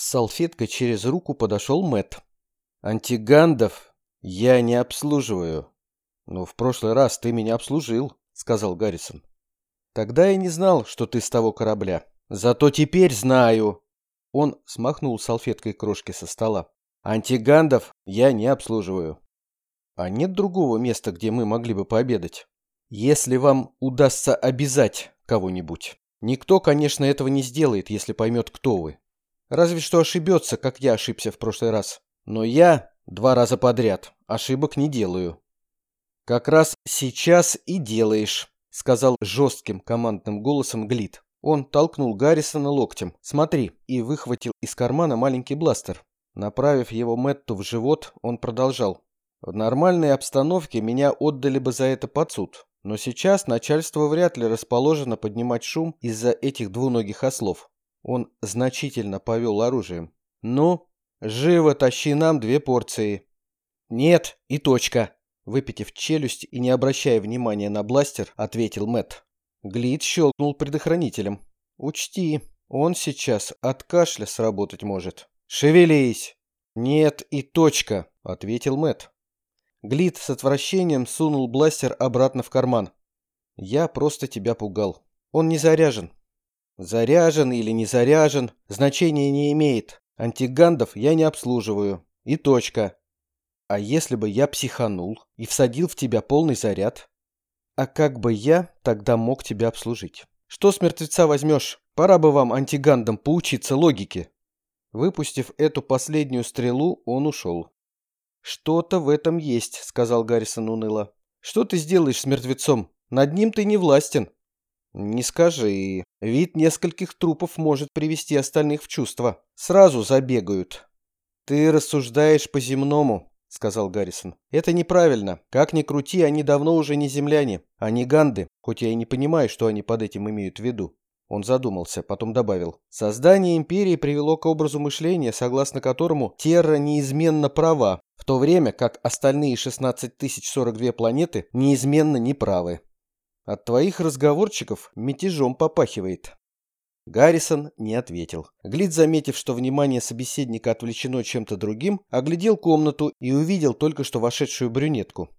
С салфеткой через руку подошел Мэт. «Антигандов я не обслуживаю». «Но в прошлый раз ты меня обслужил», — сказал Гаррисон. «Тогда я не знал, что ты с того корабля. Зато теперь знаю». Он смахнул салфеткой крошки со стола. «Антигандов я не обслуживаю». «А нет другого места, где мы могли бы пообедать?» «Если вам удастся обязать кого-нибудь. Никто, конечно, этого не сделает, если поймет, кто вы. Разве что ошибется, как я ошибся в прошлый раз. Но я два раза подряд ошибок не делаю». «Как раз сейчас и делаешь», — сказал жестким командным голосом Глит. Он толкнул Гаррисона локтем. «Смотри!» и выхватил из кармана маленький бластер. Направив его Мэтту в живот, он продолжал. «В нормальной обстановке меня отдали бы за это под суд. Но сейчас начальство вряд ли расположено поднимать шум из-за этих двуногих ослов». Он значительно повел оружием. «Ну, живо тащи нам две порции». «Нет, и точка!» Выпитив челюсть и не обращая внимания на бластер, ответил Мэт. Глит щелкнул предохранителем. «Учти, он сейчас от кашля сработать может. Шевелись!» «Нет и точка», — ответил Мэт. Глит с отвращением сунул бластер обратно в карман. «Я просто тебя пугал. Он не заряжен». «Заряжен или не заряжен, значения не имеет. Антигандов я не обслуживаю. И точка. А если бы я психанул и всадил в тебя полный заряд, а как бы я тогда мог тебя обслужить? Что с мертвеца возьмешь? Пора бы вам, антигандам, поучиться логике. Выпустив эту последнюю стрелу, он ушел. «Что-то в этом есть», — сказал Гаррисон уныло. «Что ты сделаешь с мертвецом? Над ним ты не властен». «Не скажи. Вид нескольких трупов может привести остальных в чувство. Сразу забегают». «Ты рассуждаешь по-земному», — сказал Гаррисон. «Это неправильно. Как ни крути, они давно уже не земляне. Они ганды, хоть я и не понимаю, что они под этим имеют в виду». Он задумался, потом добавил. «Создание империи привело к образу мышления, согласно которому Терра неизменно права, в то время как остальные 16 042 планеты неизменно неправы. От твоих разговорчиков мятежом попахивает». Гаррисон не ответил. Глид, заметив, что внимание собеседника отвлечено чем-то другим, оглядел комнату и увидел только что вошедшую брюнетку.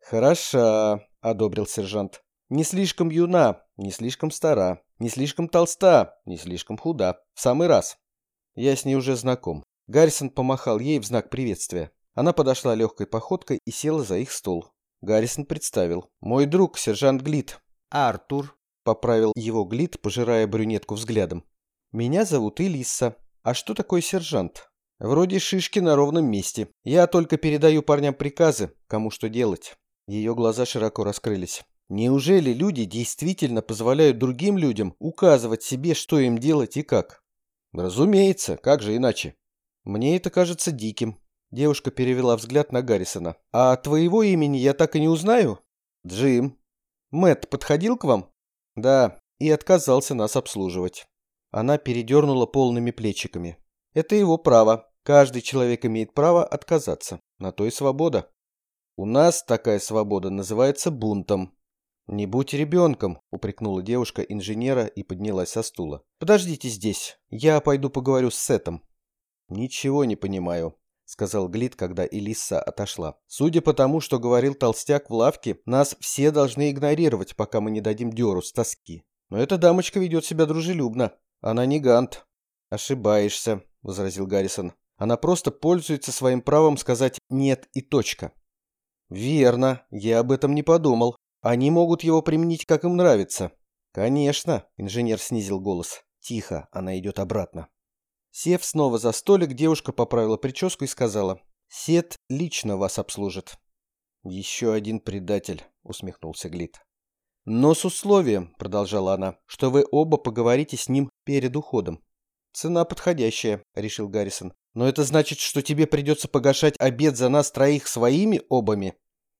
«Хороша», — одобрил сержант. «Не слишком юна, не слишком стара, не слишком толста, не слишком худа. В самый раз. Я с ней уже знаком». Гаррисон помахал ей в знак приветствия. Она подошла легкой походкой и села за их стол. Гаррисон представил. «Мой друг, сержант Глид. Артур поправил его Глит, пожирая брюнетку взглядом. «Меня зовут Элисса. А что такое сержант?» «Вроде шишки на ровном месте. Я только передаю парням приказы, кому что делать». Ее глаза широко раскрылись. «Неужели люди действительно позволяют другим людям указывать себе, что им делать и как?» «Разумеется, как же иначе?» «Мне это кажется диким». Девушка перевела взгляд на Гаррисона. «А твоего имени я так и не узнаю?» «Джим». Мэт подходил к вам?» Да, и отказался нас обслуживать. Она передернула полными плечиками. Это его право. Каждый человек имеет право отказаться. На то и свобода. У нас такая свобода называется бунтом. «Не будь ребенком», — упрекнула девушка инженера и поднялась со стула. «Подождите здесь. Я пойду поговорю с Сетом». «Ничего не понимаю», — сказал Глит, когда Элисса отошла. «Судя по тому, что говорил толстяк в лавке, нас все должны игнорировать, пока мы не дадим дёру с тоски. Но эта дамочка ведет себя дружелюбно. Она не гант». «Ошибаешься», — возразил Гаррисон. «Она просто пользуется своим правом сказать «нет» и точка». «Верно, я об этом не подумал. Они могут его применить, как им нравится». «Конечно», — инженер снизил голос. «Тихо, она идет обратно». Сев снова за столик, девушка поправила прическу и сказала, «Сет лично вас обслужит». «Еще один предатель», — усмехнулся Глит. «Но с условием», — продолжала она, — «что вы оба поговорите с ним перед уходом». «Цена подходящая», — решил Гаррисон. «Но это значит, что тебе придется погашать обед за нас троих своими обами?»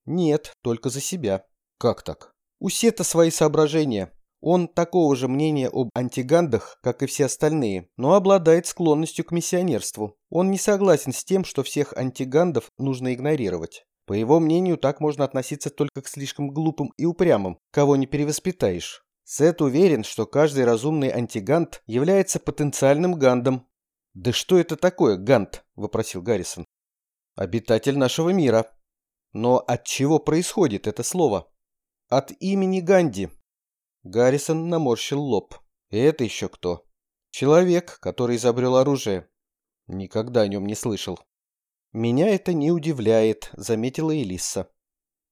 «Нет, только за себя». «Как так?» «У Сета свои соображения. Он такого же мнения об антигандах, как и все остальные, но обладает склонностью к миссионерству. Он не согласен с тем, что всех антигандов нужно игнорировать. По его мнению, так можно относиться только к слишком глупым и упрямым, кого не перевоспитаешь. Сет уверен, что каждый разумный антигант является потенциальным гандом. «Да что это такое, Гант?» – вопросил Гаррисон. «Обитатель нашего мира». «Но от чего происходит это слово?» «От имени Ганди». Гаррисон наморщил лоб. «Это еще кто?» «Человек, который изобрел оружие». Никогда о нем не слышал. «Меня это не удивляет», — заметила Элисса.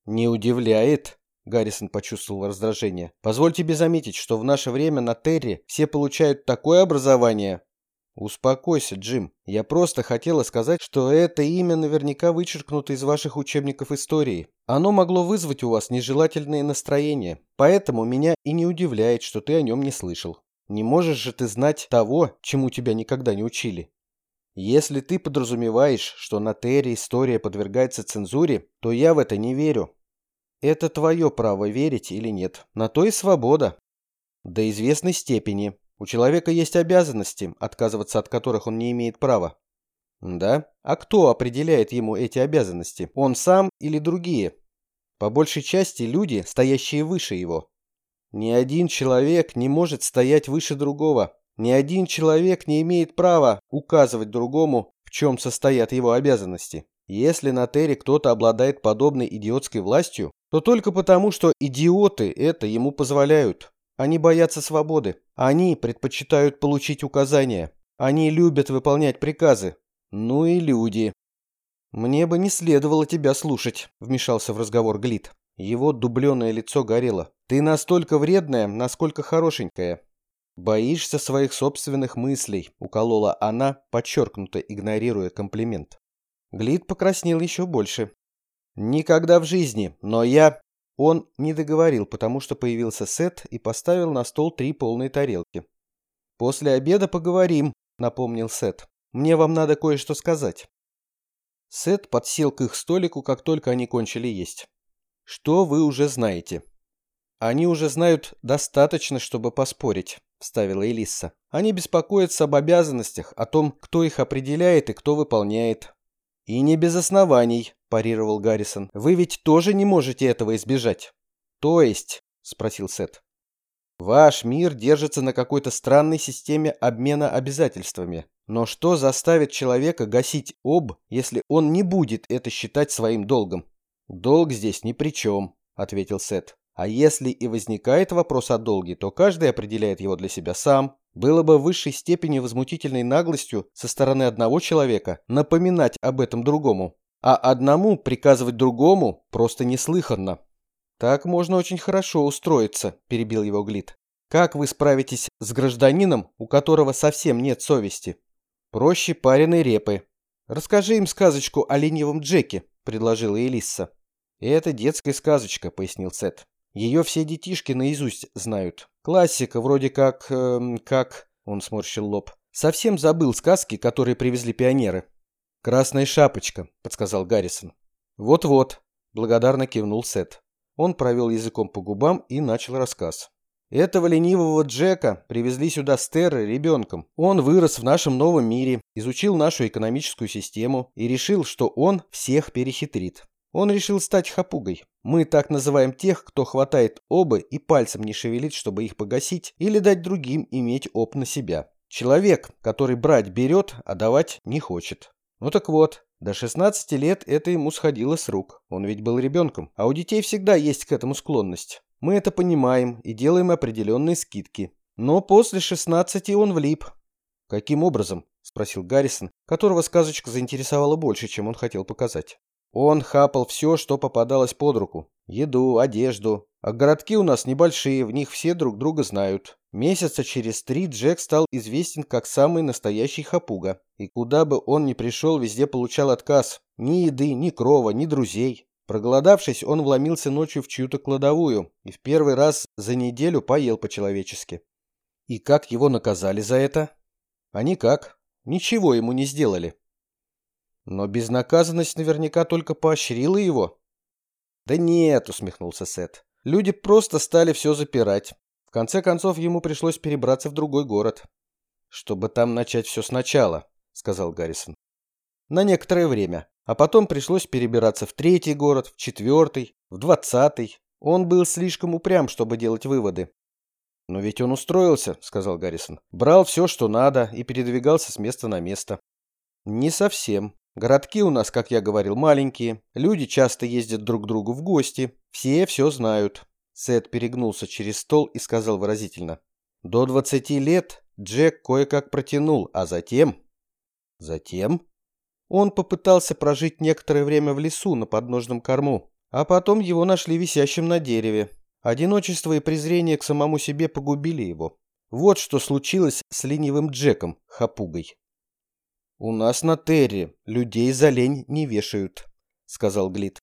«Не удивляет?» — Гаррисон почувствовал раздражение. «Позволь тебе заметить, что в наше время на Терре все получают такое образование». «Успокойся, Джим. Я просто хотела сказать, что это имя наверняка вычеркнуто из ваших учебников истории. Оно могло вызвать у вас нежелательные настроения. Поэтому меня и не удивляет, что ты о нем не слышал. Не можешь же ты знать того, чему тебя никогда не учили. Если ты подразумеваешь, что на Терре история подвергается цензуре, то я в это не верю. Это твое право верить или нет. На то и свобода. До известной степени. У человека есть обязанности, отказываться от которых он не имеет права. Да? А кто определяет ему эти обязанности? Он сам или другие? По большей части люди, стоящие выше его. Ни один человек не может стоять выше другого. Ни один человек не имеет права указывать другому, в чем состоят его обязанности. Если на Терре кто-то обладает подобной идиотской властью, то только потому, что идиоты это ему позволяют. Они боятся свободы. Они предпочитают получить указания. Они любят выполнять приказы. Ну и люди. «Мне бы не следовало тебя слушать», — вмешался в разговор Глит. Его дубленое лицо горело. «Ты настолько вредная, насколько хорошенькая. «Боишься своих собственных мыслей», — уколола она, подчеркнуто игнорируя комплимент. Глит покраснел еще больше. «Никогда в жизни, но я...» Он не договорил, потому что появился Сет и поставил на стол три полные тарелки. «После обеда поговорим», — напомнил Сет. «Мне вам надо кое-что сказать». Сет подсел к их столику, как только они кончили есть. «Что вы уже знаете?» «Они уже знают достаточно, чтобы поспорить», — вставила Элисса. «Они беспокоятся об обязанностях, о том, кто их определяет и кто выполняет». «И не без оснований», – парировал Гаррисон. «Вы ведь тоже не можете этого избежать». «То есть?» – спросил Сет. «Ваш мир держится на какой-то странной системе обмена обязательствами. Но что заставит человека гасить об, если он не будет это считать своим долгом?» «Долг здесь ни при чем», – ответил Сет. А если и возникает вопрос о долге, то каждый определяет его для себя сам. Было бы в высшей степени возмутительной наглостью со стороны одного человека напоминать об этом другому. А одному приказывать другому просто неслыханно. «Так можно очень хорошо устроиться», – перебил его Глит. «Как вы справитесь с гражданином, у которого совсем нет совести?» «Проще пареной репы». «Расскажи им сказочку о ленивом Джеке», – предложила Элисса. «Это детская сказочка», – пояснил Сет. Ее все детишки наизусть знают. Классика, вроде как... Э, как... Он сморщил лоб. Совсем забыл сказки, которые привезли пионеры. «Красная шапочка», — подсказал Гаррисон. «Вот-вот», — благодарно кивнул Сет. Он провел языком по губам и начал рассказ. Этого ленивого Джека привезли сюда с Терры ребенком. Он вырос в нашем новом мире, изучил нашу экономическую систему и решил, что он всех перехитрит. Он решил стать хапугой. Мы так называем тех, кто хватает обы и пальцем не шевелит, чтобы их погасить, или дать другим иметь оп на себя. Человек, который брать берет, а давать не хочет. Ну так вот, до 16 лет это ему сходило с рук. Он ведь был ребенком. А у детей всегда есть к этому склонность. Мы это понимаем и делаем определенные скидки. Но после 16 он влип. «Каким образом?» – спросил Гаррисон, которого сказочка заинтересовала больше, чем он хотел показать. Он хапал все, что попадалось под руку. Еду, одежду. А городки у нас небольшие, в них все друг друга знают. Месяца через три Джек стал известен как самый настоящий хапуга. И куда бы он ни пришел, везде получал отказ. Ни еды, ни крова, ни друзей. Проголодавшись, он вломился ночью в чью-то кладовую и в первый раз за неделю поел по-человечески. И как его наказали за это? А никак. Ничего ему не сделали. Но безнаказанность наверняка только поощрила его. Да нет, усмехнулся Сет. Люди просто стали все запирать. В конце концов, ему пришлось перебраться в другой город. Чтобы там начать все сначала, сказал Гаррисон. На некоторое время. А потом пришлось перебираться в третий город, в четвертый, в двадцатый. Он был слишком упрям, чтобы делать выводы. «Но ведь он устроился», — сказал Гаррисон. «Брал все, что надо, и передвигался с места на место». «Не совсем. Городки у нас, как я говорил, маленькие. Люди часто ездят друг к другу в гости. Все все знают». Сет перегнулся через стол и сказал выразительно. «До двадцати лет Джек кое-как протянул, а затем...» «Затем?» Он попытался прожить некоторое время в лесу на подножном корму, а потом его нашли висящим на дереве. Одиночество и презрение к самому себе погубили его. Вот что случилось с ленивым Джеком, хапугой. «У нас на Терре людей за лень не вешают», — сказал Глит.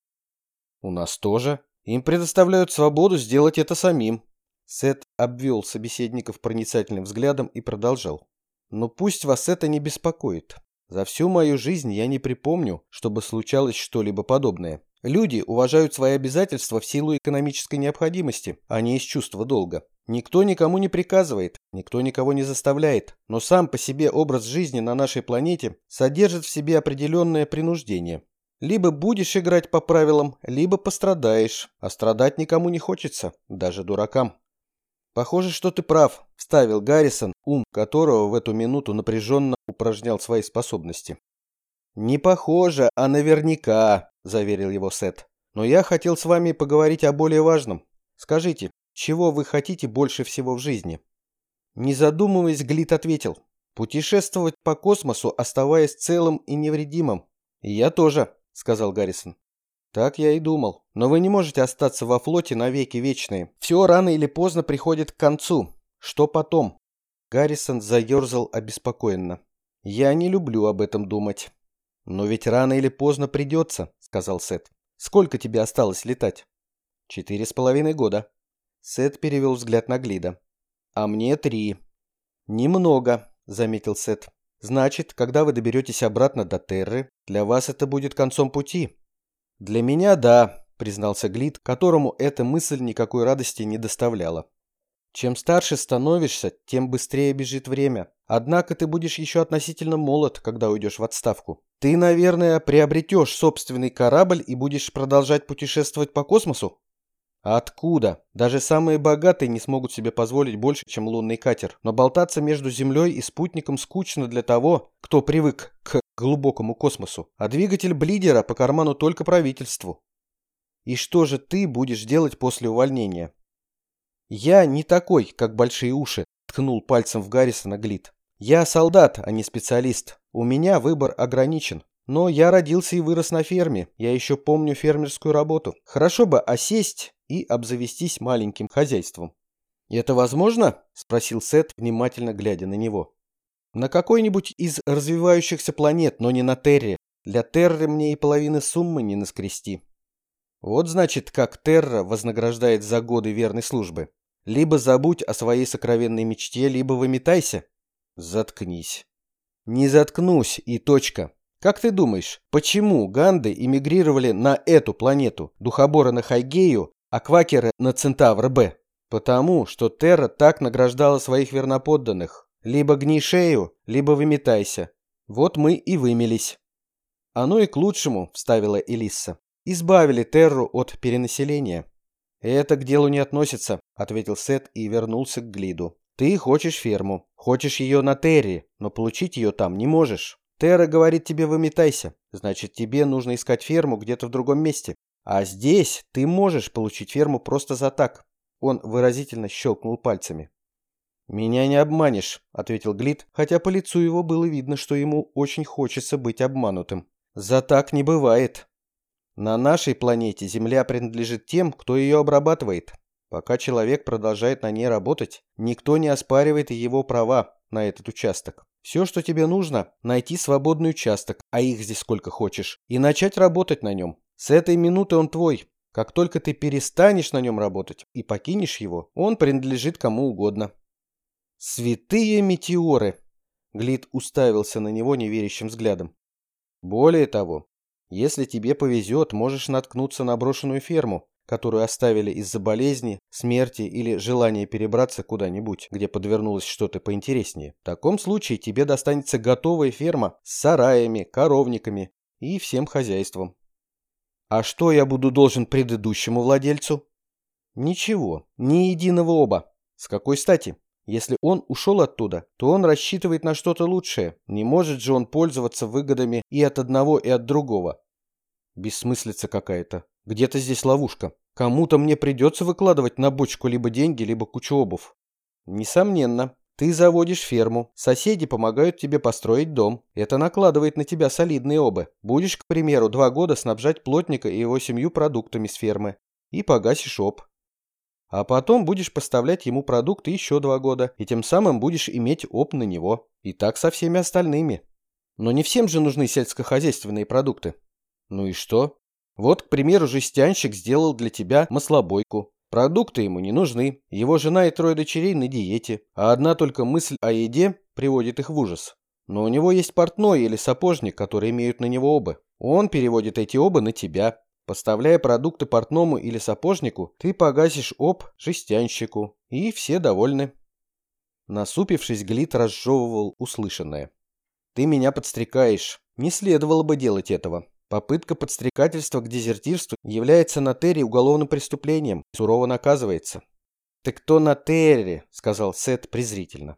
«У нас тоже. Им предоставляют свободу сделать это самим». Сет обвел собеседников проницательным взглядом и продолжал. «Но пусть вас это не беспокоит. За всю мою жизнь я не припомню, чтобы случалось что-либо подобное. Люди уважают свои обязательства в силу экономической необходимости, а не из чувства долга. Никто никому не приказывает, никто никого не заставляет, но сам по себе образ жизни на нашей планете содержит в себе определенное принуждение. Либо будешь играть по правилам, либо пострадаешь, а страдать никому не хочется, даже дуракам. «Похоже, что ты прав», – вставил Гаррисон, ум которого в эту минуту напряженно упражнял свои способности. «Не похоже, а наверняка», – заверил его Сет. «Но я хотел с вами поговорить о более важном. Скажите, чего вы хотите больше всего в жизни?» Не задумываясь, Глит ответил. «Путешествовать по космосу, оставаясь целым и невредимым». «И я тоже», – сказал Гаррисон. «Так я и думал. Но вы не можете остаться во флоте навеки вечные. Все рано или поздно приходит к концу. Что потом?» Гаррисон заерзал обеспокоенно. «Я не люблю об этом думать». «Но ведь рано или поздно придется», — сказал Сет. «Сколько тебе осталось летать?» «Четыре с половиной года». Сет перевел взгляд на Глида. «А мне три». «Немного», — заметил Сет. «Значит, когда вы доберетесь обратно до Терры, для вас это будет концом пути». «Для меня да», — признался Глид, которому эта мысль никакой радости не доставляла. Чем старше становишься, тем быстрее бежит время. Однако ты будешь еще относительно молод, когда уйдешь в отставку. Ты, наверное, приобретешь собственный корабль и будешь продолжать путешествовать по космосу? Откуда? Даже самые богатые не смогут себе позволить больше, чем лунный катер. Но болтаться между Землей и спутником скучно для того, кто привык к глубокому космосу. А двигатель Блидера по карману только правительству. И что же ты будешь делать после увольнения? «Я не такой, как большие уши», — ткнул пальцем в Гаррисона Глит. «Я солдат, а не специалист. У меня выбор ограничен. Но я родился и вырос на ферме. Я еще помню фермерскую работу. Хорошо бы осесть и обзавестись маленьким хозяйством». «Это возможно?» — спросил Сет, внимательно глядя на него. «На какой-нибудь из развивающихся планет, но не на Терре. Для Терры мне и половины суммы не наскрести». Вот значит, как Терра вознаграждает за годы верной службы. Либо забудь о своей сокровенной мечте, либо выметайся. Заткнись. Не заткнусь и точка. Как ты думаешь, почему ганды эмигрировали на эту планету, духоборы на Хайгею, а квакеры на Центавр-Б? Потому, что Терра так награждала своих верноподданных. Либо гни шею, либо выметайся. Вот мы и вымелись. Оно и к лучшему, вставила Элисса. Избавили Терру от перенаселения. «Это к делу не относится», — ответил Сет и вернулся к Глиду. «Ты хочешь ферму, хочешь ее на Терри, но получить ее там не можешь. Терра говорит тебе выметайся, значит тебе нужно искать ферму где-то в другом месте. А здесь ты можешь получить ферму просто за так». Он выразительно щелкнул пальцами. «Меня не обманешь», — ответил Глид, хотя по лицу его было видно, что ему очень хочется быть обманутым. «За так не бывает. На нашей планете Земля принадлежит тем, кто ее обрабатывает. Пока человек продолжает на ней работать, никто не оспаривает его права на этот участок. Все, что тебе нужно, найти свободный участок, а их здесь сколько хочешь, и начать работать на нем. С этой минуты он твой. Как только ты перестанешь на нем работать и покинешь его, он принадлежит кому угодно. Святые метеоры! Глит уставился на него неверящим взглядом. Более того, если тебе повезет, можешь наткнуться на брошенную ферму, которую оставили из-за болезни, смерти или желания перебраться куда-нибудь, где подвернулось что-то поинтереснее. В таком случае тебе достанется готовая ферма с сараями, коровниками и всем хозяйством. А что я буду должен предыдущему владельцу? Ничего, ни единого оба. С какой стати? Если он ушел оттуда, то он рассчитывает на что-то лучшее. Не может же он пользоваться выгодами и от одного, и от другого. Бессмыслица какая-то. Где-то здесь ловушка. Кому-то мне придется выкладывать на бочку либо деньги, либо кучу обув. Несомненно. Ты заводишь ферму, соседи помогают тебе построить дом. Это накладывает на тебя солидные обы. Будешь, к примеру, два года снабжать плотника и его семью продуктами с фермы. И погасишь об. А потом будешь поставлять ему продукты еще два года, и тем самым будешь иметь оп на него. И так со всеми остальными. Но не всем же нужны сельскохозяйственные продукты. Ну и что? Вот, к примеру, жестянщик сделал для тебя маслобойку. Продукты ему не нужны, его жена и трое дочерей на диете, а одна только мысль о еде приводит их в ужас. Но у него есть портной или сапожник, которые имеют на него обы. Он переводит эти обы на тебя. Поставляя продукты портному или сапожнику, ты погасишь об жестянщику, и все довольны. Насупившись, Глит разжевывал услышанное. «Ты меня подстрекаешь. Не следовало бы делать этого. Попытка подстрекательства к дезертирству является на Терре уголовным преступлением, сурово наказывается». «Ты кто на Терре?» — сказал Сет презрительно.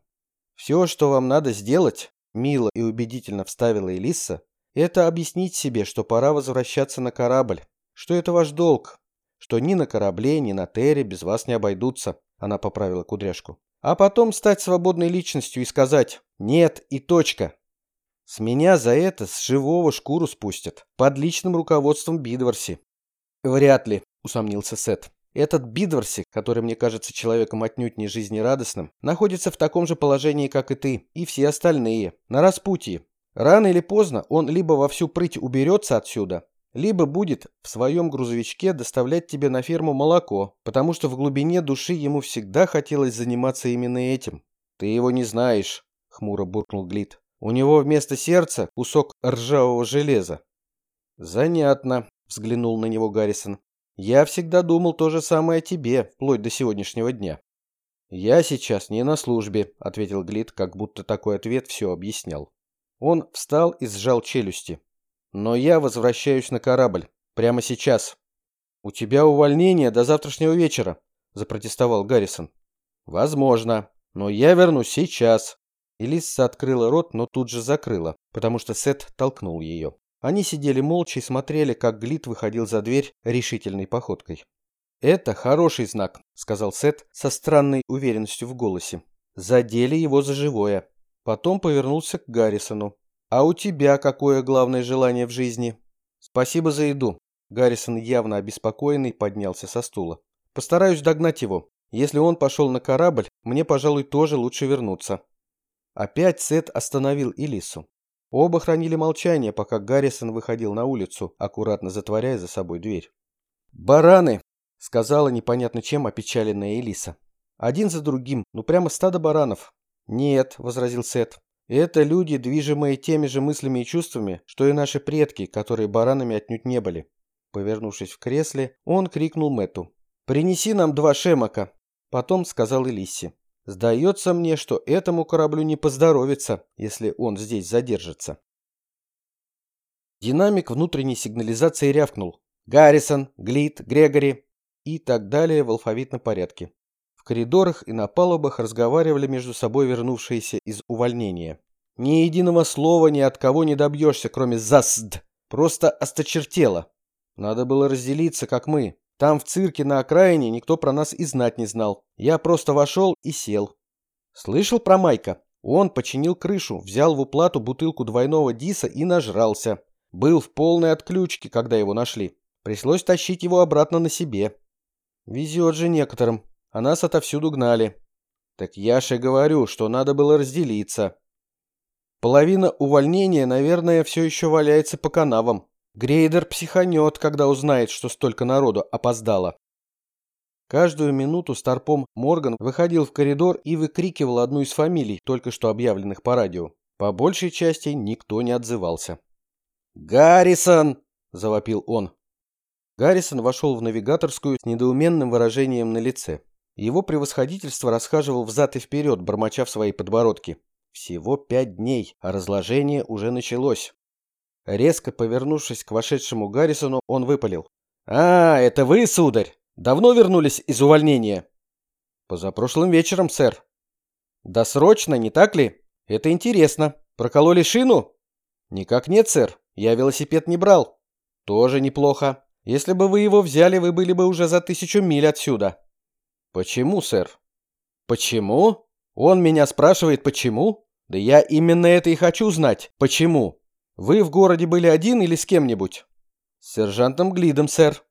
«Все, что вам надо сделать, — мило и убедительно вставила Элисса, — это объяснить себе, что пора возвращаться на корабль что это ваш долг, что ни на корабле, ни на Терре без вас не обойдутся, она поправила кудряшку. А потом стать свободной личностью и сказать «нет» и точка. С меня за это с живого шкуру спустят, под личным руководством Бидварси. Вряд ли, усомнился Сет. Этот Бидварси, который мне кажется человеком отнюдь не жизнерадостным, находится в таком же положении, как и ты, и все остальные, на распутье. Рано или поздно он либо во всю прыть уберется отсюда, либо будет в своем грузовичке доставлять тебе на ферму молоко, потому что в глубине души ему всегда хотелось заниматься именно этим. Ты его не знаешь, хмуро буркнул Глит. У него вместо сердца кусок ржавого железа. Занятно, взглянул на него Гаррисон. Я всегда думал то же самое о тебе, вплоть до сегодняшнего дня. Я сейчас не на службе, ответил Глит, как будто такой ответ все объяснял. Он встал и сжал челюсти. Но я возвращаюсь на корабль. Прямо сейчас. У тебя увольнение до завтрашнего вечера, запротестовал Гаррисон. Возможно, но я вернусь сейчас. Элисса открыла рот, но тут же закрыла, потому что Сет толкнул ее. Они сидели молча и смотрели, как Глит выходил за дверь решительной походкой. «Это хороший знак», — сказал Сет со странной уверенностью в голосе. Задели его за живое. Потом повернулся к Гаррисону. А у тебя какое главное желание в жизни? Спасибо за еду. Гаррисон, явно обеспокоенный, поднялся со стула. Постараюсь догнать его. Если он пошел на корабль, мне, пожалуй, тоже лучше вернуться. Опять Сет остановил Илису. Оба хранили молчание, пока Гаррисон выходил на улицу, аккуратно затворяя за собой дверь. «Бараны!» — сказала непонятно чем опечаленная Элиса. «Один за другим, ну прямо стадо баранов». «Нет», — возразил Сет, это люди, движимые теми же мыслями и чувствами, что и наши предки, которые баранами отнюдь не были. Повернувшись в кресле, он крикнул Мэту. «Принеси нам два шемака!» Потом сказал Элиссе. «Сдается мне, что этому кораблю не поздоровится, если он здесь задержится». Динамик внутренней сигнализации рявкнул. «Гаррисон, Глит, Грегори» и так далее в алфавитном порядке коридорах и на палубах разговаривали между собой вернувшиеся из увольнения. Ни единого слова ни от кого не добьешься, кроме «засд». Просто осточертело. Надо было разделиться, как мы. Там, в цирке на окраине, никто про нас и знать не знал. Я просто вошел и сел. Слышал про Майка? Он починил крышу, взял в уплату бутылку двойного диса и нажрался. Был в полной отключке, когда его нашли. Пришлось тащить его обратно на себе. Везет же некоторым а нас отовсюду гнали. Так я же говорю, что надо было разделиться. Половина увольнения, наверное, все еще валяется по канавам. Грейдер психанет, когда узнает, что столько народу опоздало. Каждую минуту старпом Морган выходил в коридор и выкрикивал одну из фамилий, только что объявленных по радио. По большей части никто не отзывался. «Гаррисон!» – завопил он. Гаррисон вошел в навигаторскую с недоуменным выражением на лице. Его превосходительство расхаживал взад и вперед, бормоча в своей подбородке. Всего пять дней, а разложение уже началось. Резко повернувшись к вошедшему Гаррисону, он выпалил. «А, это вы, сударь? Давно вернулись из увольнения?» Позапрошлым вечером, сэр. Досрочно, не так ли? Это интересно. Прокололи шину? Никак нет, сэр. Я велосипед не брал. Тоже неплохо. Если бы вы его взяли, вы были бы уже за тысячу миль отсюда. Почему, сэр? Почему? Он меня спрашивает, почему? Да я именно это и хочу знать. Почему? Вы в городе были один или с кем-нибудь? С сержантом Глидом, сэр.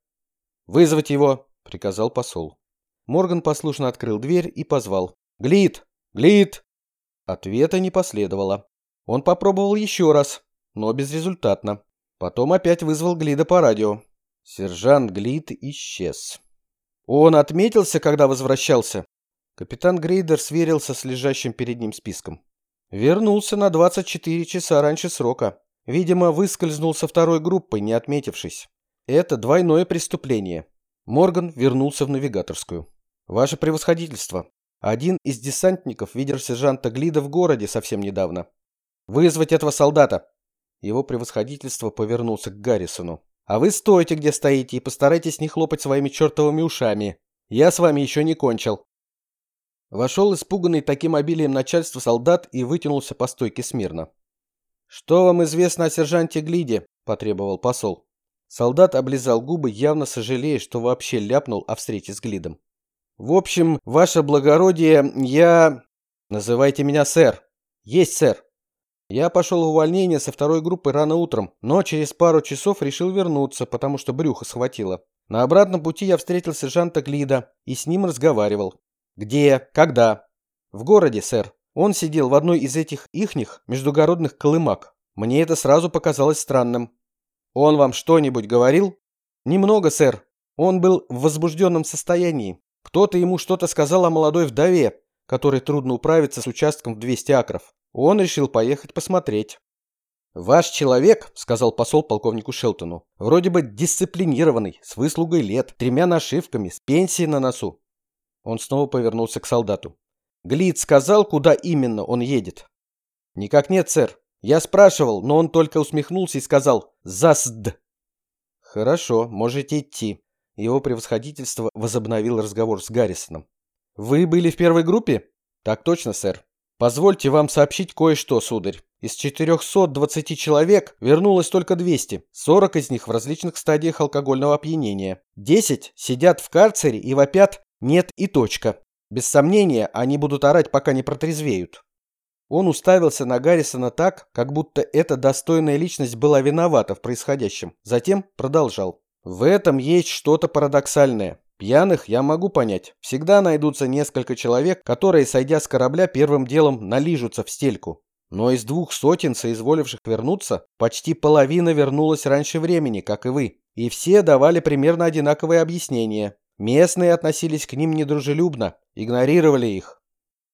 Вызвать его, приказал посол. Морган послушно открыл дверь и позвал. «Глид! Глид!» Ответа не последовало. Он попробовал еще раз, но безрезультатно. Потом опять вызвал Глида по радио. Сержант Глид исчез. Он отметился, когда возвращался. Капитан Грейдер сверился с лежащим перед ним списком. Вернулся на 24 часа раньше срока. Видимо, выскользнул со второй группой, не отметившись. Это двойное преступление. Морган вернулся в навигаторскую. «Ваше превосходительство, один из десантников видел сержанта Глида в городе совсем недавно. Вызвать этого солдата!» Его превосходительство повернулся к Гаррисону. «А вы стойте, где стоите, и постарайтесь не хлопать своими чертовыми ушами. Я с вами еще не кончил». Вошел испуганный таким обилием начальства солдат и вытянулся по стойке смирно. «Что вам известно о сержанте Глиде?» – потребовал посол. Солдат облизал губы, явно сожалея, что вообще ляпнул о встрече с Глидом. В общем, ваше благородие, я... Называйте меня сэр. Есть, сэр. Я пошел в увольнение со второй группы рано утром, но через пару часов решил вернуться, потому что брюхо схватило. На обратном пути я встретил сержанта Глида и с ним разговаривал. Где? Когда? В городе, сэр. Он сидел в одной из этих ихних междугородных колымак. Мне это сразу показалось странным. Он вам что-нибудь говорил? Немного, сэр. Он был в возбужденном состоянии. Кто-то ему что-то сказал о молодой вдове, которой трудно управиться с участком в 200 акров. Он решил поехать посмотреть. «Ваш человек», — сказал посол полковнику Шелтону, — «вроде бы дисциплинированный, с выслугой лет, тремя нашивками, с пенсией на носу». Он снова повернулся к солдату. «Глид сказал, куда именно он едет?» «Никак нет, сэр. Я спрашивал, но он только усмехнулся и сказал «Засд». «Хорошо, можете идти». Его превосходительство возобновил разговор с Гаррисоном. «Вы были в первой группе?» «Так точно, сэр. Позвольте вам сообщить кое-что, сударь. Из 420 человек вернулось только 200, 40 из них в различных стадиях алкогольного опьянения. 10 сидят в карцере и вопят «нет» и точка. Без сомнения, они будут орать, пока не протрезвеют. Он уставился на Гаррисона так, как будто эта достойная личность была виновата в происходящем. Затем продолжал. В этом есть что-то парадоксальное. Пьяных я могу понять. Всегда найдутся несколько человек, которые, сойдя с корабля, первым делом налижутся в стельку. Но из двух сотен соизволивших вернуться, почти половина вернулась раньше времени, как и вы. И все давали примерно одинаковые объяснения. Местные относились к ним недружелюбно, игнорировали их.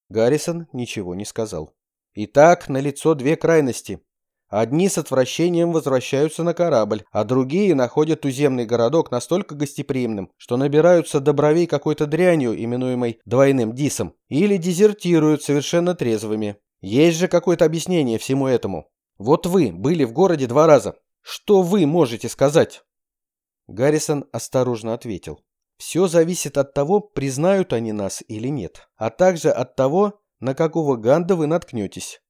Гаррисон ничего не сказал. Итак, налицо две крайности. Одни с отвращением возвращаются на корабль, а другие находят туземный городок настолько гостеприимным, что набираются до какой-то дрянью, именуемой двойным дисом, или дезертируют совершенно трезвыми. Есть же какое-то объяснение всему этому. Вот вы были в городе два раза. Что вы можете сказать? Гаррисон осторожно ответил. Все зависит от того, признают они нас или нет, а также от того, на какого ганда вы наткнетесь.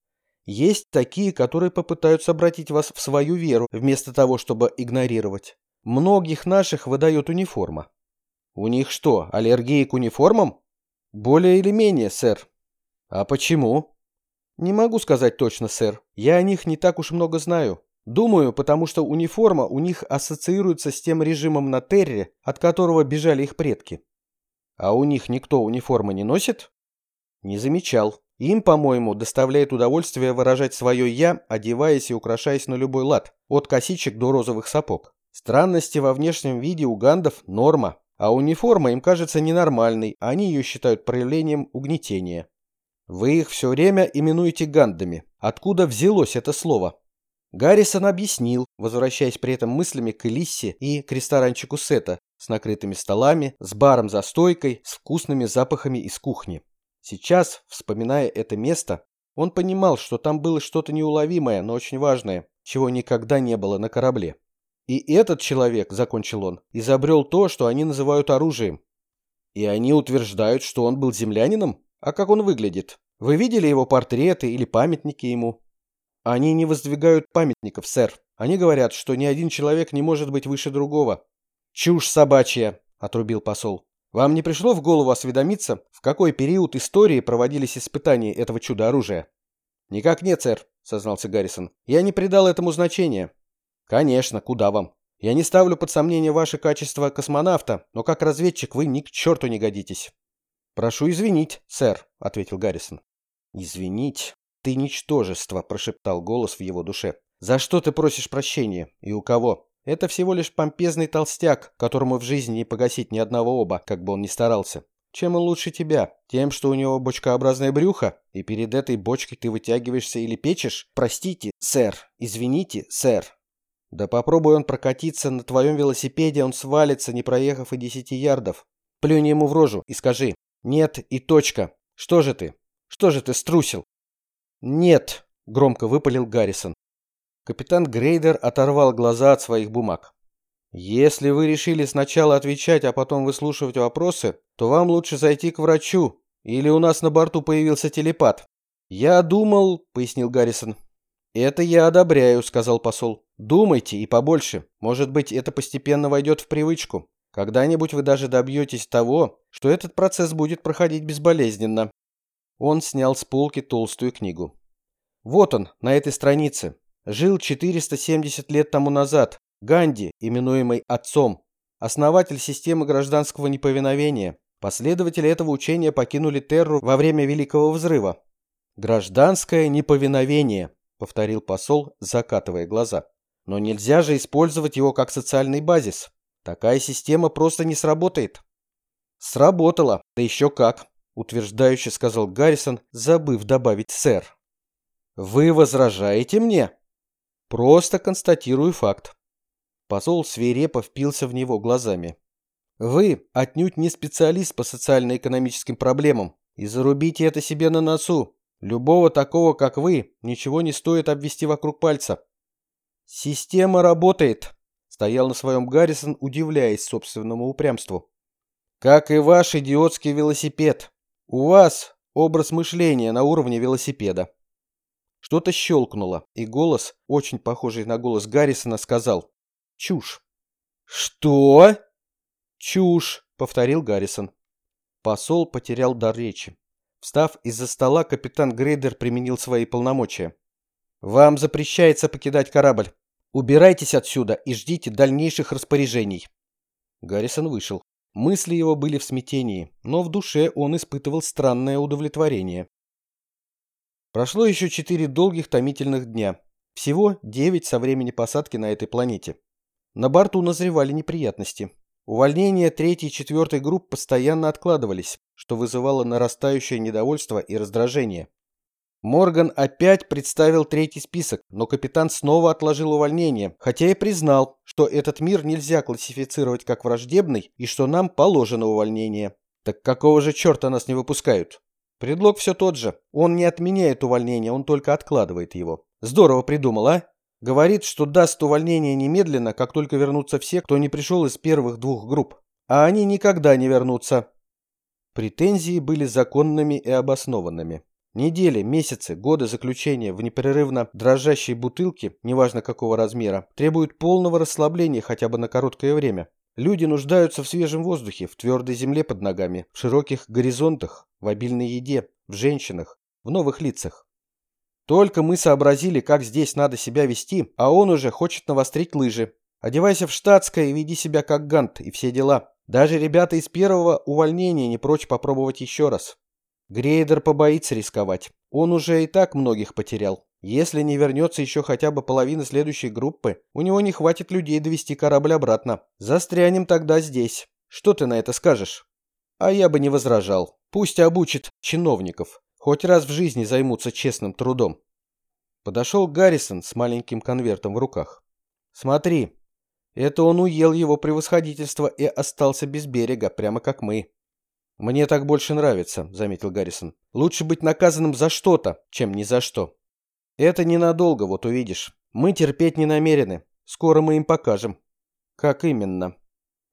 Есть такие, которые попытаются обратить вас в свою веру, вместо того, чтобы игнорировать. Многих наших выдает униформа. У них что, аллергия к униформам? Более или менее, сэр. А почему? Не могу сказать точно, сэр. Я о них не так уж много знаю. Думаю, потому что униформа у них ассоциируется с тем режимом на Терре, от которого бежали их предки. А у них никто униформы не носит? Не замечал. Им, по-моему, доставляет удовольствие выражать свое «я», одеваясь и украшаясь на любой лад, от косичек до розовых сапог. Странности во внешнем виде у гандов – норма, а униформа им кажется ненормальной, они ее считают проявлением угнетения. Вы их все время именуете гандами. Откуда взялось это слово? Гаррисон объяснил, возвращаясь при этом мыслями к Элиссе и к ресторанчику Сета с накрытыми столами, с баром за стойкой, с вкусными запахами из кухни. Сейчас, вспоминая это место, он понимал, что там было что-то неуловимое, но очень важное, чего никогда не было на корабле. И этот человек, закончил он, изобрел то, что они называют оружием. И они утверждают, что он был землянином? А как он выглядит? Вы видели его портреты или памятники ему? Они не воздвигают памятников, сэр. Они говорят, что ни один человек не может быть выше другого. Чушь собачья, отрубил посол. Вам не пришло в голову осведомиться, в какой период истории проводились испытания этого чудо-оружия? Никак нет, сэр, сознался Гаррисон. Я не придал этому значения. Конечно, куда вам? Я не ставлю под сомнение ваше качество космонавта, но как разведчик вы ни к черту не годитесь. Прошу извинить, сэр, ответил Гаррисон. Извинить? Ты ничтожество, прошептал голос в его душе. За что ты просишь прощения? И у кого? Это всего лишь помпезный толстяк, которому в жизни не погасить ни одного оба, как бы он ни старался. Чем он лучше тебя? Тем, что у него бочкообразное брюхо, и перед этой бочкой ты вытягиваешься или печешь? Простите, сэр. Извините, сэр. Да попробуй он прокатиться на твоем велосипеде, он свалится, не проехав и десяти ярдов. Плюнь ему в рожу и скажи «нет» и точка. Что же ты? Что же ты струсил? «Нет», — громко выпалил Гаррисон. Капитан Грейдер оторвал глаза от своих бумаг. «Если вы решили сначала отвечать, а потом выслушивать вопросы, то вам лучше зайти к врачу, или у нас на борту появился телепат». «Я думал», — пояснил Гаррисон, «Это я одобряю», — сказал посол. «Думайте и побольше. Может быть, это постепенно войдет в привычку. Когда-нибудь вы даже добьетесь того, что этот процесс будет проходить безболезненно». Он снял с полки толстую книгу. Вот он, на этой странице. Жил 470 лет тому назад. Ганди, именуемый отцом. Основатель системы гражданского неповиновения. Последователи этого учения покинули Терру во время Великого Взрыва. Гражданское неповиновение повторил посол, закатывая глаза. Но нельзя же использовать его как социальный базис. Такая система просто не сработает. Сработала, да еще как, утверждающе сказал Гаррисон, забыв добавить сэр. Вы возражаете мне? Просто констатирую факт. Посол свирепо впился в него глазами. Вы отнюдь не специалист по социально-экономическим проблемам, и зарубите это себе на носу. Любого такого, как вы, ничего не стоит обвести вокруг пальца. Система работает, стоял на своем Гаррисон, удивляясь собственному упрямству. Как и ваш идиотский велосипед. У вас образ мышления на уровне велосипеда. Что-то щелкнуло, и голос, очень похожий на голос Гаррисона, сказал «Чушь». «Что?» «Чушь», — повторил Гаррисон. Посол потерял дар речи. Встав из-за стола, капитан Грейдер применил свои полномочия. «Вам запрещается покидать корабль. Убирайтесь отсюда и ждите дальнейших распоряжений». Гаррисон вышел. Мысли его были в смятении, но в душе он испытывал странное удовлетворение. Прошло еще четыре долгих томительных дня. Всего девять со времени посадки на этой планете. На борту назревали неприятности. Увольнения третьей и четвертой групп постоянно откладывались, что вызывало нарастающее недовольство и раздражение. Морган опять представил третий список, но капитан снова отложил увольнение, хотя и признал, что этот мир нельзя классифицировать как враждебный и что нам положено увольнение. Так какого же черта нас не выпускают? Предлог все тот же. Он не отменяет увольнение, он только откладывает его. Здорово придумал, а? Говорит, что даст увольнение немедленно, как только вернутся все, кто не пришел из первых двух групп. А они никогда не вернутся. Претензии были законными и обоснованными. Недели, месяцы, годы заключения в непрерывно дрожащей бутылке, неважно какого размера, требуют полного расслабления хотя бы на короткое время. Люди нуждаются в свежем воздухе, в твердой земле под ногами, в широких горизонтах, в обильной еде, в женщинах, в новых лицах. Только мы сообразили, как здесь надо себя вести, а он уже хочет навострить лыжи. Одевайся в штатское и веди себя как гант, и все дела. Даже ребята из первого увольнения не прочь попробовать еще раз. Грейдер побоится рисковать. Он уже и так многих потерял. Если не вернется еще хотя бы половина следующей группы, у него не хватит людей довести корабль обратно. Застрянем тогда здесь. Что ты на это скажешь? А я бы не возражал. Пусть обучит чиновников. Хоть раз в жизни займутся честным трудом. Подошел Гаррисон с маленьким конвертом в руках. Смотри, это он уел его превосходительство и остался без берега, прямо как мы. Мне так больше нравится, заметил Гаррисон. Лучше быть наказанным за что-то, чем ни за что. Это ненадолго, вот увидишь. Мы терпеть не намерены. Скоро мы им покажем. Как именно?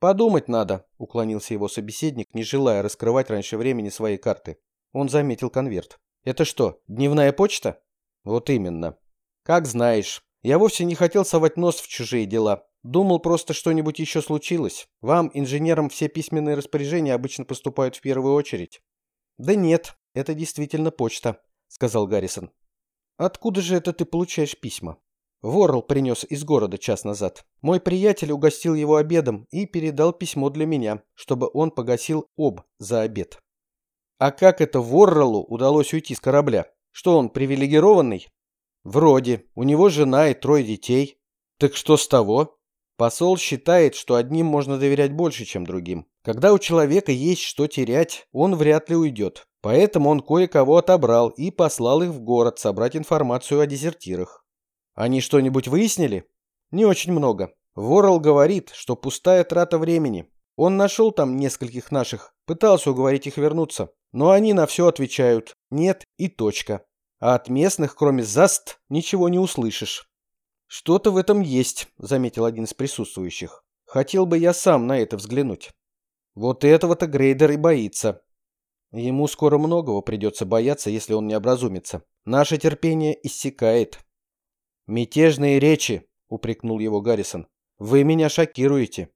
Подумать надо, уклонился его собеседник, не желая раскрывать раньше времени свои карты. Он заметил конверт. Это что, дневная почта? Вот именно. Как знаешь. Я вовсе не хотел совать нос в чужие дела. Думал, просто что-нибудь еще случилось. Вам, инженерам, все письменные распоряжения обычно поступают в первую очередь. Да нет, это действительно почта, сказал Гаррисон. Откуда же это ты получаешь письма? Ворл принес из города час назад. Мой приятель угостил его обедом и передал письмо для меня, чтобы он погасил об за обед. А как это Воррелу удалось уйти с корабля? Что он, привилегированный? Вроде. У него жена и трое детей. Так что с того? Посол считает, что одним можно доверять больше, чем другим. Когда у человека есть что терять, он вряд ли уйдет. Поэтому он кое-кого отобрал и послал их в город собрать информацию о дезертирах. Они что-нибудь выяснили? Не очень много. Ворл говорит, что пустая трата времени. Он нашел там нескольких наших, пытался уговорить их вернуться. Но они на все отвечают «нет» и точка. А от местных, кроме «заст», ничего не услышишь. «Что-то в этом есть», — заметил один из присутствующих. «Хотел бы я сам на это взглянуть». Вот этого-то Грейдер и боится. Ему скоро многого придется бояться, если он не образумится. Наше терпение иссякает. «Мятежные речи!» — упрекнул его Гаррисон. «Вы меня шокируете!»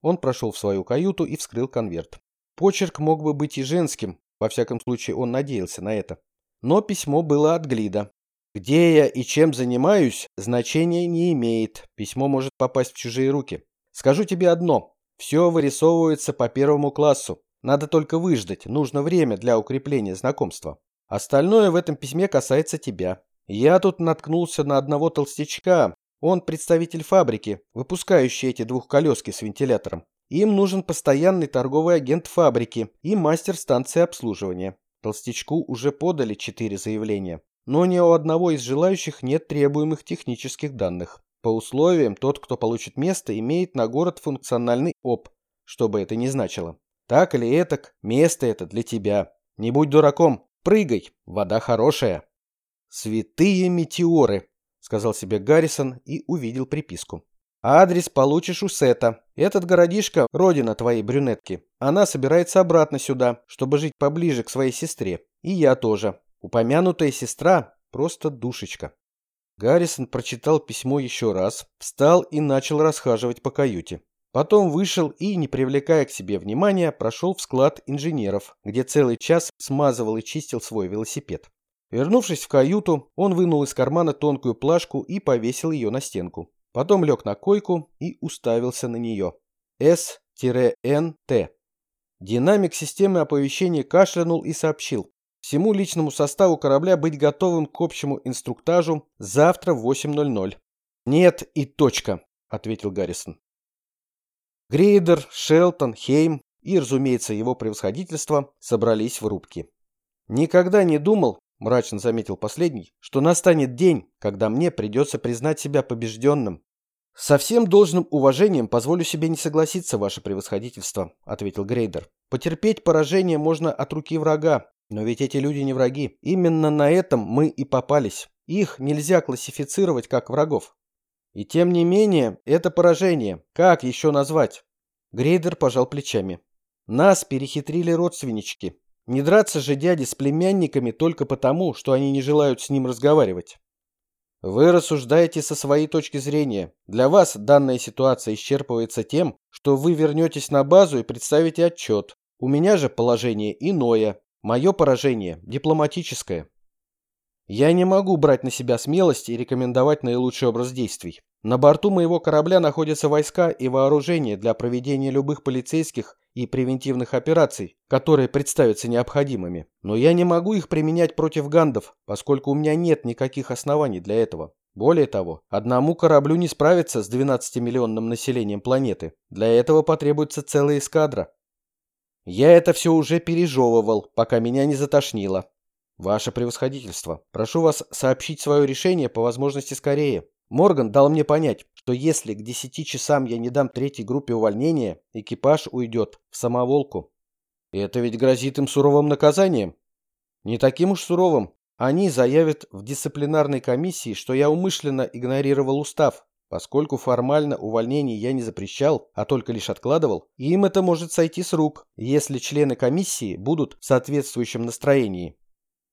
Он прошел в свою каюту и вскрыл конверт. Почерк мог бы быть и женским, во всяком случае он надеялся на это. Но письмо было от Глида. Где я и чем занимаюсь, значения не имеет. Письмо может попасть в чужие руки. Скажу тебе одно. Все вырисовывается по первому классу. Надо только выждать. Нужно время для укрепления знакомства. Остальное в этом письме касается тебя. Я тут наткнулся на одного толстячка. Он представитель фабрики, выпускающей эти двухколески с вентилятором. Им нужен постоянный торговый агент фабрики и мастер станции обслуживания. Толстячку уже подали четыре заявления, но ни у одного из желающих нет требуемых технических данных. По условиям, тот, кто получит место, имеет на город функциональный ОП, что бы это ни значило. Так или этак, место это для тебя. Не будь дураком, прыгай, вода хорошая. «Святые метеоры», — сказал себе Гаррисон и увидел приписку. «Адрес получишь у Сета. Этот городишко — родина твоей брюнетки. Она собирается обратно сюда, чтобы жить поближе к своей сестре. И я тоже. Упомянутая сестра — просто душечка». Гаррисон прочитал письмо еще раз, встал и начал расхаживать по каюте. Потом вышел и, не привлекая к себе внимания, прошел в склад инженеров, где целый час смазывал и чистил свой велосипед. Вернувшись в каюту, он вынул из кармана тонкую плашку и повесил ее на стенку. Потом лег на койку и уставился на нее. С-НТ. Динамик системы оповещения кашлянул и сообщил. Всему личному составу корабля быть готовым к общему инструктажу завтра в 8.00. «Нет и точка», — ответил Гаррисон. Грейдер, Шелтон, Хейм и, разумеется, его превосходительство собрались в рубке. Никогда не думал, мрачно заметил последний, что настанет день, когда мне придется признать себя побежденным. Со всем должным уважением позволю себе не согласиться, ваше превосходительство, ответил Грейдер. Потерпеть поражение можно от руки врага, но ведь эти люди не враги. Именно на этом мы и попались. Их нельзя классифицировать как врагов. И тем не менее, это поражение. Как еще назвать? Грейдер пожал плечами. Нас перехитрили родственнички. Не драться же дяде с племянниками только потому, что они не желают с ним разговаривать. Вы рассуждаете со своей точки зрения. Для вас данная ситуация исчерпывается тем, что вы вернетесь на базу и представите отчет. У меня же положение иное. Мое поражение дипломатическое. Я не могу брать на себя смелость и рекомендовать наилучший образ действий. На борту моего корабля находятся войска и вооружение для проведения любых полицейских и превентивных операций, которые представятся необходимыми. Но я не могу их применять против гандов, поскольку у меня нет никаких оснований для этого. Более того, одному кораблю не справиться с 12-миллионным населением планеты. Для этого потребуется целая эскадра. Я это все уже пережевывал, пока меня не затошнило. Ваше превосходительство, прошу вас сообщить свое решение по возможности скорее. Морган дал мне понять, что если к 10 часам я не дам третьей группе увольнения, экипаж уйдет в самоволку. Это ведь грозит им суровым наказанием. Не таким уж суровым. Они заявят в дисциплинарной комиссии, что я умышленно игнорировал устав. Поскольку формально увольнение я не запрещал, а только лишь откладывал, им это может сойти с рук, если члены комиссии будут в соответствующем настроении.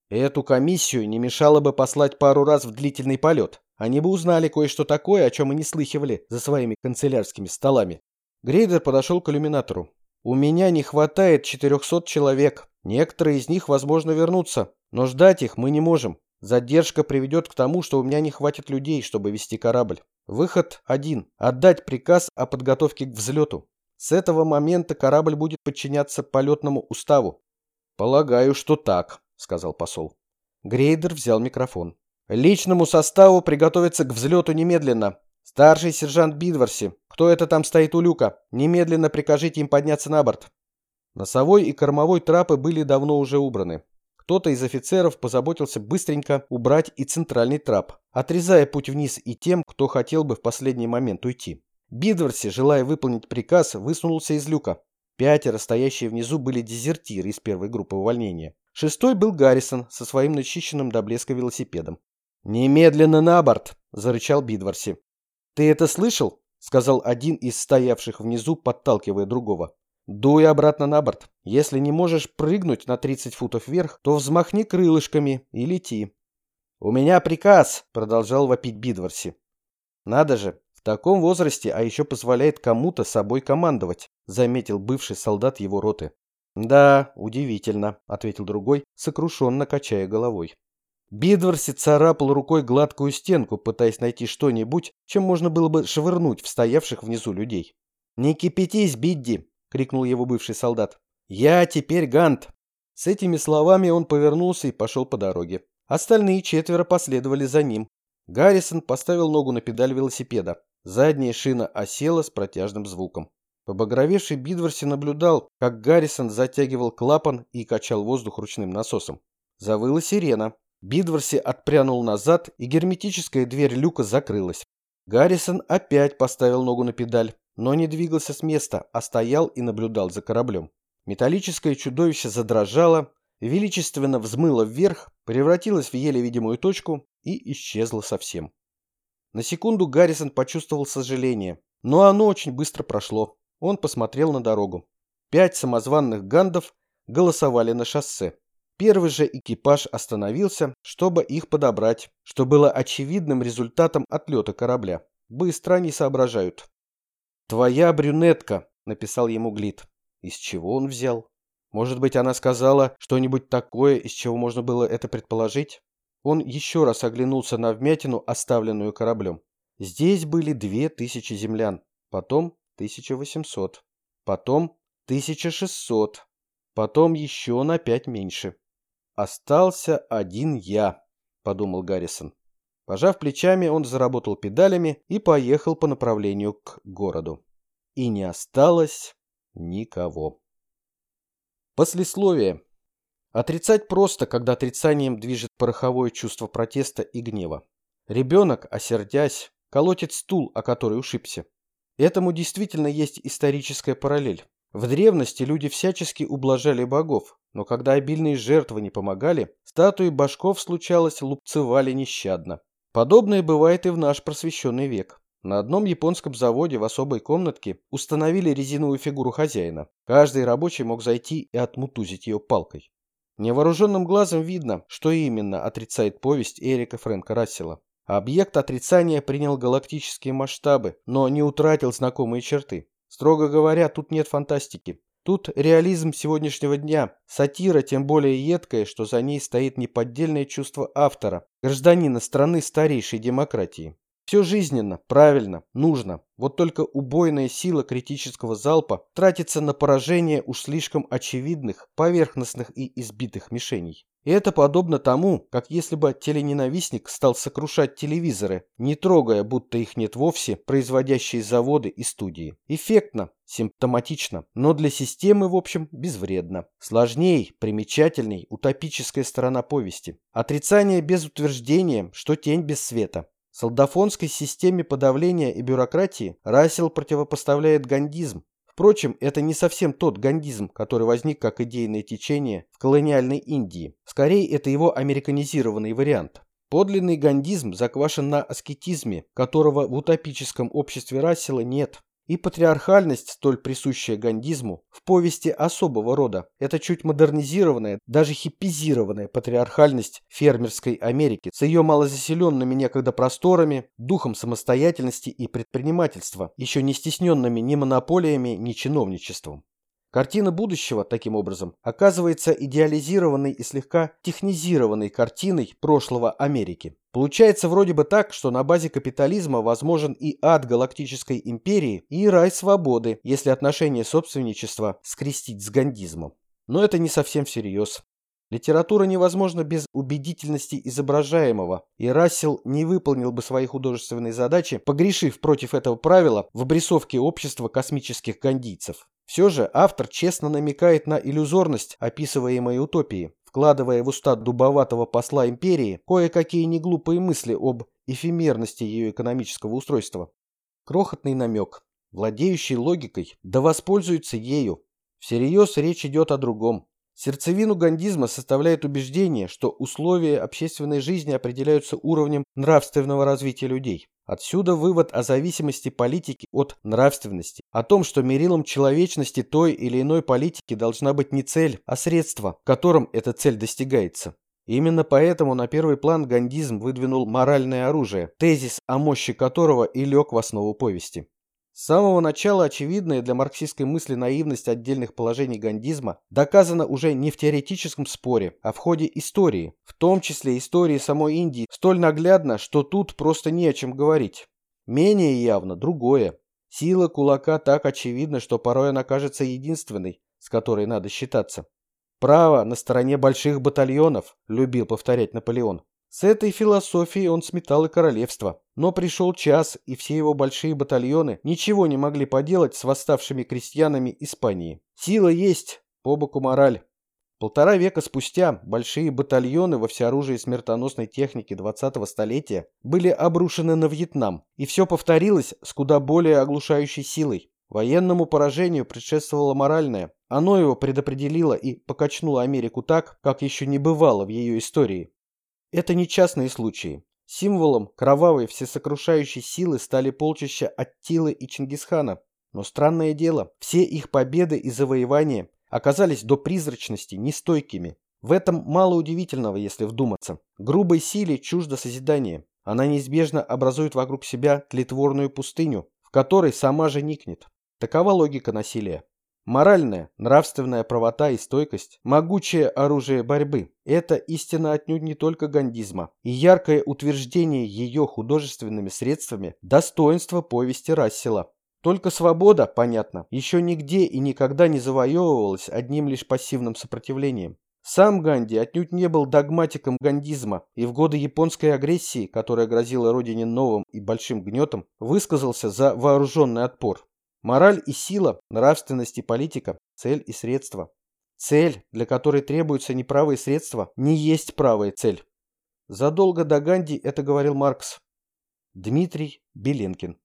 Эту комиссию не мешало бы послать пару раз в длительный полет. Они бы узнали кое-что такое, о чем и не слыхивали за своими канцелярскими столами. Грейдер подошел к иллюминатору. «У меня не хватает 400 человек. Некоторые из них, возможно, вернутся, но ждать их мы не можем. Задержка приведет к тому, что у меня не хватит людей, чтобы вести корабль. Выход один – отдать приказ о подготовке к взлету. С этого момента корабль будет подчиняться полетному уставу. Полагаю, что так сказал посол. Грейдер взял микрофон. Личному составу приготовиться к взлету немедленно. Старший сержант Бидворси, кто это там стоит у люка, немедленно прикажите им подняться на борт. Носовой и кормовой трапы были давно уже убраны. Кто-то из офицеров позаботился быстренько убрать и центральный трап, отрезая путь вниз и тем, кто хотел бы в последний момент уйти. Бидворси, желая выполнить приказ, высунулся из люка. Пятеро, стоящие внизу, были дезертиры из первой группы увольнения. Шестой был Гаррисон со своим начищенным до блеска велосипедом. «Немедленно на борт!» – зарычал Бидварси. «Ты это слышал?» – сказал один из стоявших внизу, подталкивая другого. «Дуй обратно на борт. Если не можешь прыгнуть на 30 футов вверх, то взмахни крылышками и лети». «У меня приказ!» – продолжал вопить Бидварси. «Надо же, в таком возрасте, а еще позволяет кому-то собой командовать», – заметил бывший солдат его роты. «Да, удивительно», — ответил другой, сокрушенно качая головой. Бидварси царапал рукой гладкую стенку, пытаясь найти что-нибудь, чем можно было бы швырнуть в стоявших внизу людей. «Не кипятись, Бидди!» — крикнул его бывший солдат. «Я теперь Гант!» С этими словами он повернулся и пошел по дороге. Остальные четверо последовали за ним. Гаррисон поставил ногу на педаль велосипеда. Задняя шина осела с протяжным звуком. Побагровевший Бидворси наблюдал, как Гаррисон затягивал клапан и качал воздух ручным насосом. Завыла сирена. Бидворси отпрянул назад, и герметическая дверь люка закрылась. Гаррисон опять поставил ногу на педаль, но не двигался с места, а стоял и наблюдал за кораблем. Металлическое чудовище задрожало, величественно взмыло вверх, превратилось в еле видимую точку и исчезло совсем. На секунду Гаррисон почувствовал сожаление, но оно очень быстро прошло. Он посмотрел на дорогу. Пять самозванных гандов голосовали на шоссе. Первый же экипаж остановился, чтобы их подобрать, что было очевидным результатом отлета корабля. Быстро они соображают. «Твоя брюнетка», — написал ему Глит. Из чего он взял? Может быть, она сказала что-нибудь такое, из чего можно было это предположить? Он еще раз оглянулся на вмятину, оставленную кораблем. Здесь были две тысячи землян. Потом 1800, потом 1600, потом еще на пять меньше. Остался один я, подумал Гаррисон. Пожав плечами, он заработал педалями и поехал по направлению к городу. И не осталось никого. Послесловие. Отрицать просто, когда отрицанием движет пороховое чувство протеста и гнева. Ребенок, осердясь, колотит стул, о который ушибся. Этому действительно есть историческая параллель. В древности люди всячески ублажали богов, но когда обильные жертвы не помогали, статуи башков случалось лупцевали нещадно. Подобное бывает и в наш просвещенный век. На одном японском заводе в особой комнатке установили резиновую фигуру хозяина. Каждый рабочий мог зайти и отмутузить ее палкой. Невооруженным глазом видно, что именно отрицает повесть Эрика Фрэнка Рассела. Объект отрицания принял галактические масштабы, но не утратил знакомые черты. Строго говоря, тут нет фантастики. Тут реализм сегодняшнего дня, сатира тем более едкая, что за ней стоит неподдельное чувство автора, гражданина страны старейшей демократии. Все жизненно, правильно, нужно. Вот только убойная сила критического залпа тратится на поражение уж слишком очевидных, поверхностных и избитых мишеней. И это подобно тому, как если бы телененавистник стал сокрушать телевизоры, не трогая, будто их нет вовсе, производящие заводы и студии. Эффектно, симптоматично, но для системы, в общем, безвредно. Сложней, примечательней, утопическая сторона повести. Отрицание без утверждения, что тень без света. Солдафонской системе подавления и бюрократии Рассел противопоставляет гандизм, Впрочем, это не совсем тот гандизм, который возник как идейное течение в колониальной Индии. Скорее, это его американизированный вариант. Подлинный гандизм заквашен на аскетизме, которого в утопическом обществе Рассела нет. И патриархальность, столь присущая гандизму, в повести особого рода. Это чуть модернизированная, даже хиппизированная патриархальность фермерской Америки с ее малозаселенными некогда просторами, духом самостоятельности и предпринимательства, еще не стесненными ни монополиями, ни чиновничеством. Картина будущего, таким образом, оказывается идеализированной и слегка технизированной картиной прошлого Америки. Получается вроде бы так, что на базе капитализма возможен и ад галактической империи, и рай свободы, если отношение собственничества скрестить с гандизмом. Но это не совсем всерьез. Литература невозможна без убедительности изображаемого, и Рассел не выполнил бы свои художественные задачи, погрешив против этого правила в обрисовке общества космических гандийцев. Все же автор честно намекает на иллюзорность описываемой утопии, вкладывая в уста дубоватого посла империи кое-какие неглупые мысли об эфемерности ее экономического устройства. Крохотный намек, владеющий логикой, да воспользуется ею. Всерьез речь идет о другом. Сердцевину гандизма составляет убеждение, что условия общественной жизни определяются уровнем нравственного развития людей. Отсюда вывод о зависимости политики от нравственности, о том, что мерилом человечности той или иной политики должна быть не цель, а средство, которым эта цель достигается. Именно поэтому на первый план гандизм выдвинул моральное оружие, тезис о мощи которого и лег в основу повести. С самого начала очевидная для марксистской мысли наивность отдельных положений гандизма доказана уже не в теоретическом споре, а в ходе истории, в том числе истории самой Индии, столь наглядно, что тут просто не о чем говорить. Менее явно другое. Сила кулака так очевидна, что порой она кажется единственной, с которой надо считаться. «Право на стороне больших батальонов», — любил повторять Наполеон. С этой философией он сметал и королевство. Но пришел час, и все его большие батальоны ничего не могли поделать с восставшими крестьянами Испании. Сила есть, по боку мораль. Полтора века спустя большие батальоны во всеоружии смертоносной техники 20-го столетия были обрушены на Вьетнам, и все повторилось с куда более оглушающей силой. Военному поражению предшествовало моральное. Оно его предопределило и покачнуло Америку так, как еще не бывало в ее истории. Это не частные случаи. Символом кровавой всесокрушающей силы стали полчища Аттилы и Чингисхана. Но странное дело, все их победы и завоевания оказались до призрачности нестойкими. В этом мало удивительного, если вдуматься. Грубой силе чуждо созидание. Она неизбежно образует вокруг себя тлетворную пустыню, в которой сама же никнет. Такова логика насилия. Моральная, нравственная правота и стойкость – могучее оружие борьбы. Это истина отнюдь не только гандизма. И яркое утверждение ее художественными средствами – достоинство повести Рассела. Только свобода, понятно, еще нигде и никогда не завоевывалась одним лишь пассивным сопротивлением. Сам Ганди отнюдь не был догматиком гандизма и в годы японской агрессии, которая грозила родине новым и большим гнетом, высказался за вооруженный отпор. Мораль и сила, нравственность и политика, цель и средство. Цель, для которой требуются неправые средства, не есть правая цель. Задолго до Ганди это говорил Маркс. Дмитрий Беленкин